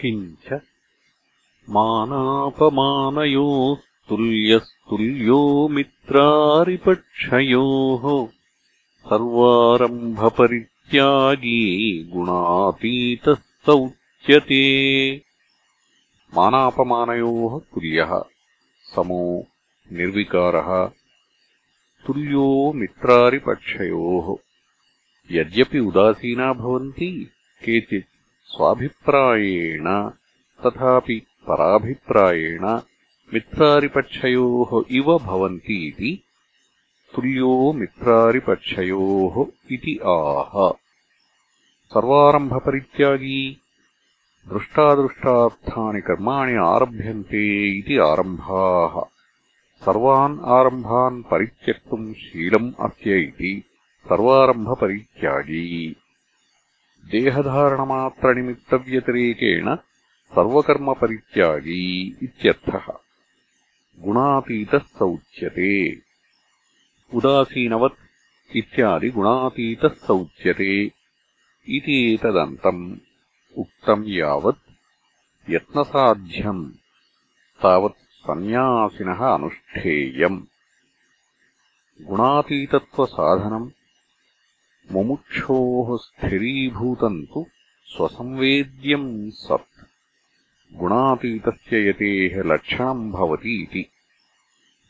किञ्च मानापमानयोस्तुल्यस्तुल्यो मित्रारिपक्षयोः सर्वारम्भपरित्यागी गुणातीतः स उच्यते मानापमानयोः तुल्यः समो निर्विकारः तुल्यो मित्रारिपक्षयोः। यद्यपि उदासीना भवन्ति केचित् स्वाभिप्रायेण तथापि पराभिप्रायेण मित्रारिपक्षयोः इव भवन्तीति तुल्यो मित्रारिपक्षयोः इति आह। सर्वारम्भपरित्यागी दृष्टादृष्टार्थानि कर्माणि आरभ्यन्ते इति आरम्भाः। सर्वान् आरम्भान् परित्यक्तुम् शीलम् अस्य इति सर्वारम्भपरित्यागी देहधारणमात्रनिमित्तव्यतिरेकेण सर्वकर्मपरित्यागी इत्यर्थः। गुणातीतः स उच्यते उदासीनवत् इत्यादि गुणातीतः स उच्यते इति एतदन्तम् उक्तम् यावत् यत्नसाध्यम् तावत् सन्न्यासिनः अनुष्ठेयम्। गुणातीतत्वसाधनम् मुमुक्षोः स्थिरीभूतम् तु स्वसंवेद्यम् सत्। गुणातीतस्य यतेः लक्षणम् भवति इति